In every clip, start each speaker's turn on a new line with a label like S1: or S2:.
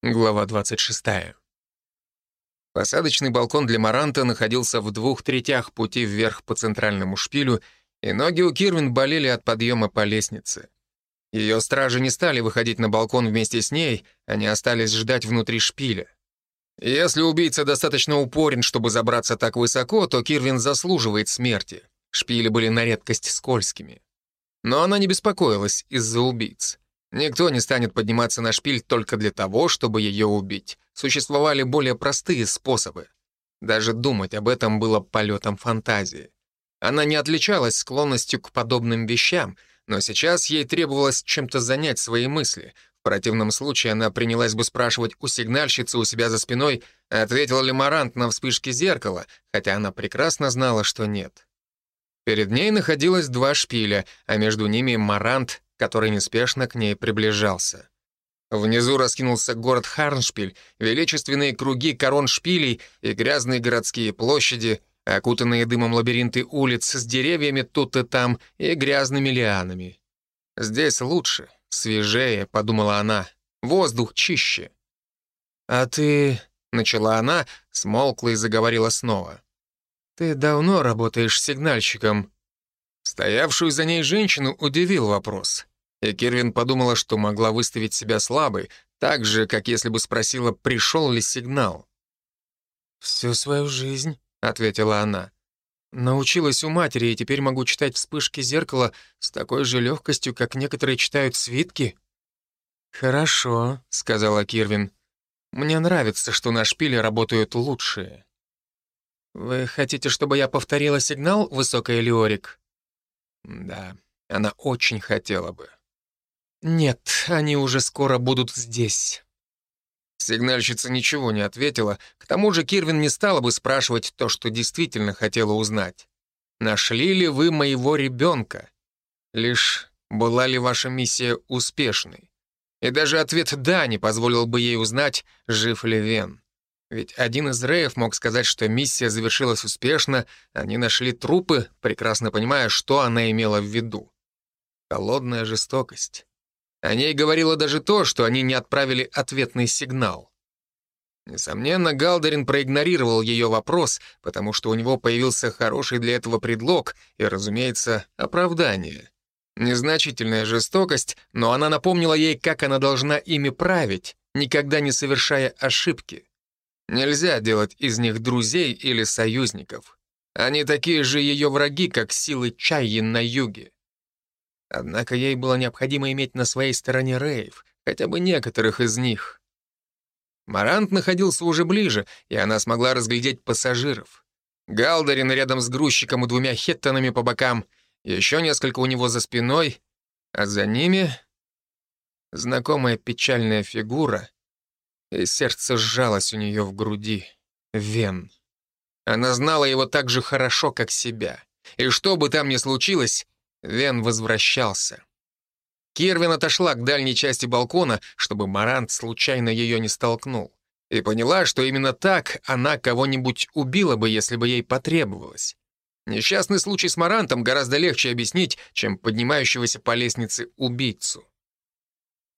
S1: Глава 26. Посадочный балкон для Маранта находился в двух третях пути вверх по центральному шпилю, и ноги у Кирвин болели от подъема по лестнице. Ее стражи не стали выходить на балкон вместе с ней, они остались ждать внутри шпиля. Если убийца достаточно упорен, чтобы забраться так высоко, то Кирвин заслуживает смерти. Шпили были на редкость скользкими. Но она не беспокоилась из-за убийц. Никто не станет подниматься на шпиль только для того, чтобы ее убить. Существовали более простые способы. Даже думать об этом было полетом фантазии. Она не отличалась склонностью к подобным вещам, но сейчас ей требовалось чем-то занять свои мысли. В противном случае она принялась бы спрашивать у сигнальщицы у себя за спиной, ответил ли Марант на вспышке зеркала, хотя она прекрасно знала, что нет. Перед ней находилось два шпиля, а между ними Марант который неспешно к ней приближался. Внизу раскинулся город Харншпиль, величественные круги корон шпилей и грязные городские площади, окутанные дымом лабиринты улиц с деревьями тут и там и грязными лианами. «Здесь лучше, свежее», — подумала она, — «воздух чище». «А ты...» — начала она, смолкла и заговорила снова. «Ты давно работаешь сигнальщиком?» Стоявшую за ней женщину удивил вопрос. И Кирвин подумала, что могла выставить себя слабой, так же, как если бы спросила, пришел ли сигнал. «Всю свою жизнь», — ответила она. «Научилась у матери, и теперь могу читать вспышки зеркала с такой же легкостью, как некоторые читают свитки». «Хорошо», — сказала Кирвин. «Мне нравится, что на шпиле работают лучшие». «Вы хотите, чтобы я повторила сигнал, высокая Леорик?» Да, она очень хотела бы. Нет, они уже скоро будут здесь. Сигнальщица ничего не ответила, к тому же Кирвин не стала бы спрашивать то, что действительно хотела узнать. «Нашли ли вы моего ребенка?» Лишь была ли ваша миссия успешной? И даже ответ «да» не позволил бы ей узнать, жив ли Вен. Ведь один из Реев мог сказать, что миссия завершилась успешно, они нашли трупы, прекрасно понимая, что она имела в виду. Холодная жестокость. О ней говорило даже то, что они не отправили ответный сигнал. Несомненно, Галдерин проигнорировал ее вопрос, потому что у него появился хороший для этого предлог и, разумеется, оправдание. Незначительная жестокость, но она напомнила ей, как она должна ими править, никогда не совершая ошибки. Нельзя делать из них друзей или союзников. Они такие же ее враги, как силы Чайи на юге. Однако ей было необходимо иметь на своей стороне рейв, хотя бы некоторых из них. Марант находился уже ближе, и она смогла разглядеть пассажиров. Галдарин рядом с грузчиком и двумя хеттонами по бокам, еще несколько у него за спиной, а за ними знакомая печальная фигура и сердце сжалось у нее в груди. Вен. Она знала его так же хорошо, как себя. И что бы там ни случилось, Вен возвращался. Кирвин отошла к дальней части балкона, чтобы Марант случайно ее не столкнул, и поняла, что именно так она кого-нибудь убила бы, если бы ей потребовалось. Несчастный случай с Марантом гораздо легче объяснить, чем поднимающегося по лестнице убийцу.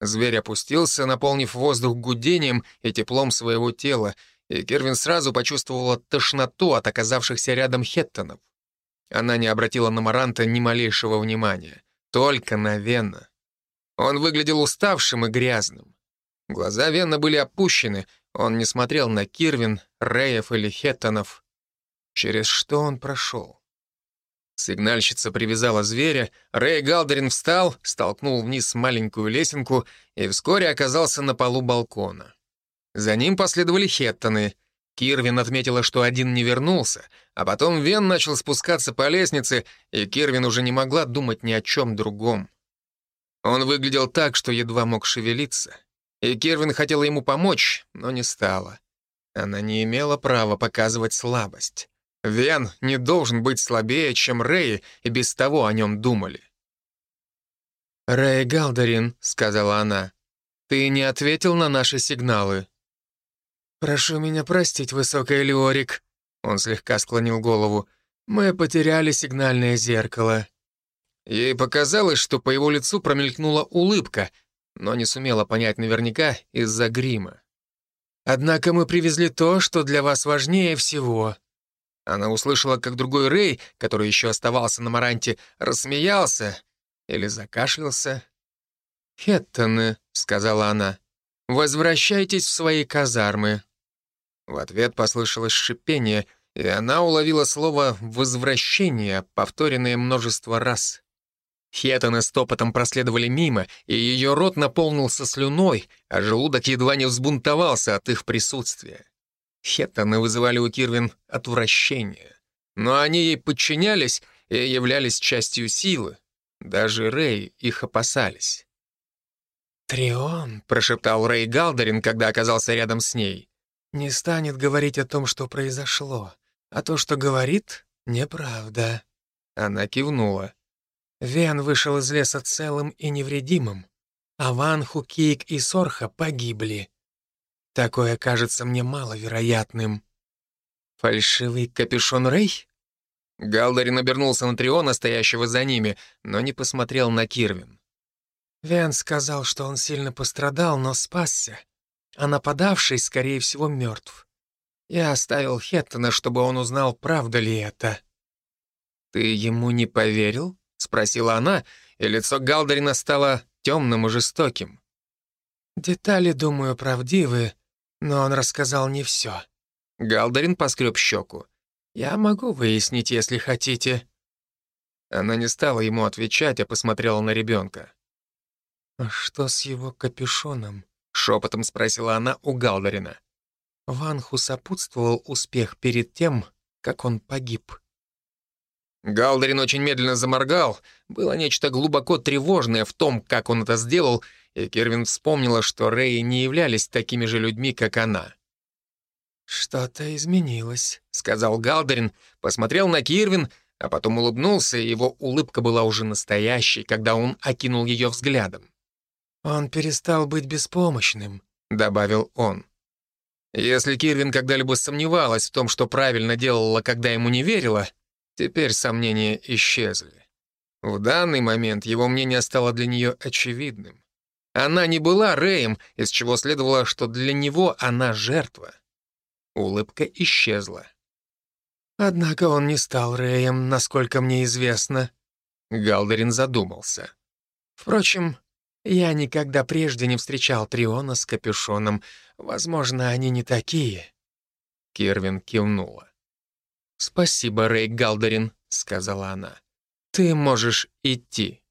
S1: Зверь опустился, наполнив воздух гудением и теплом своего тела, и Кервин сразу почувствовала тошноту от оказавшихся рядом хеттонов. Она не обратила на Маранта ни малейшего внимания, только на Вена. Он выглядел уставшим и грязным. Глаза Вена были опущены, он не смотрел на Кирвин, Реев или Хеттонов. Через что он прошел? Сигнальщица привязала зверя, Рэй Галдерин встал, столкнул вниз маленькую лесенку и вскоре оказался на полу балкона. За ним последовали Хеттоны. Кирвин отметила, что один не вернулся, а потом Вен начал спускаться по лестнице, и Кирвин уже не могла думать ни о чем другом. Он выглядел так, что едва мог шевелиться, и Кирвин хотела ему помочь, но не стала. Она не имела права показывать слабость. Вен не должен быть слабее, чем Рэй, и без того о нем думали. «Рэй Галдарин», — сказала она, — «ты не ответил на наши сигналы». «Прошу меня простить, высокая Леорик», — он слегка склонил голову. «Мы потеряли сигнальное зеркало». Ей показалось, что по его лицу промелькнула улыбка, но не сумела понять наверняка из-за грима. Однако мы привезли то, что для вас важнее всего». Она услышала, как другой Рэй, который еще оставался на Маранте, рассмеялся или закашлялся. «Хеттоны», — сказала она, — «возвращайтесь в свои казармы». В ответ послышалось шипение, и она уловила слово «возвращение», повторенное множество раз. Хеттоны с топотом проследовали мимо, и ее рот наполнился слюной, а желудок едва не взбунтовался от их присутствия. Хеттоны вызывали у Кирвин отвращение. Но они ей подчинялись и являлись частью силы. Даже Рэй их опасались. «Трион», — прошептал Рэй Галдерин, когда оказался рядом с ней, «не станет говорить о том, что произошло, а то, что говорит, неправда». Она кивнула. Вен вышел из леса целым и невредимым, а Ван, Хукик и Сорха погибли. Такое кажется мне маловероятным. Фальшивый капюшон Рэй? Галдарин обернулся на Триона, стоящего за ними, но не посмотрел на Кирвин. Вен сказал, что он сильно пострадал, но спасся, а нападавший, скорее всего, мертв. Я оставил Хеттона, чтобы он узнал, правда ли это. «Ты ему не поверил?» — спросила она, и лицо Галдарина стало темным и жестоким. «Детали, думаю, правдивы, но он рассказал не все». Галдарин поскреб щеку. «Я могу выяснить, если хотите». Она не стала ему отвечать, а посмотрела на ребенка. «А что с его капюшоном?» — шепотом спросила она у Галдарина. Ванху сопутствовал успех перед тем, как он погиб. Галдарин очень медленно заморгал. Было нечто глубоко тревожное в том, как он это сделал, и Кервин вспомнила, что Рэи не являлись такими же людьми, как она. «Что-то изменилось», — сказал Галдарин, посмотрел на Кирвин, а потом улыбнулся, и его улыбка была уже настоящей, когда он окинул ее взглядом. «Он перестал быть беспомощным», — добавил он. Если Кирвин когда-либо сомневалась в том, что правильно делала, когда ему не верила, теперь сомнения исчезли. В данный момент его мнение стало для нее очевидным. Она не была Рэем, из чего следовало, что для него она жертва. Улыбка исчезла. Однако он не стал Рэем, насколько мне известно. Галдерин задумался. Впрочем, я никогда прежде не встречал Триона с капюшоном. Возможно, они не такие. Кирвин кивнула. «Спасибо, Рэй Галдерин», — сказала она. «Ты можешь идти».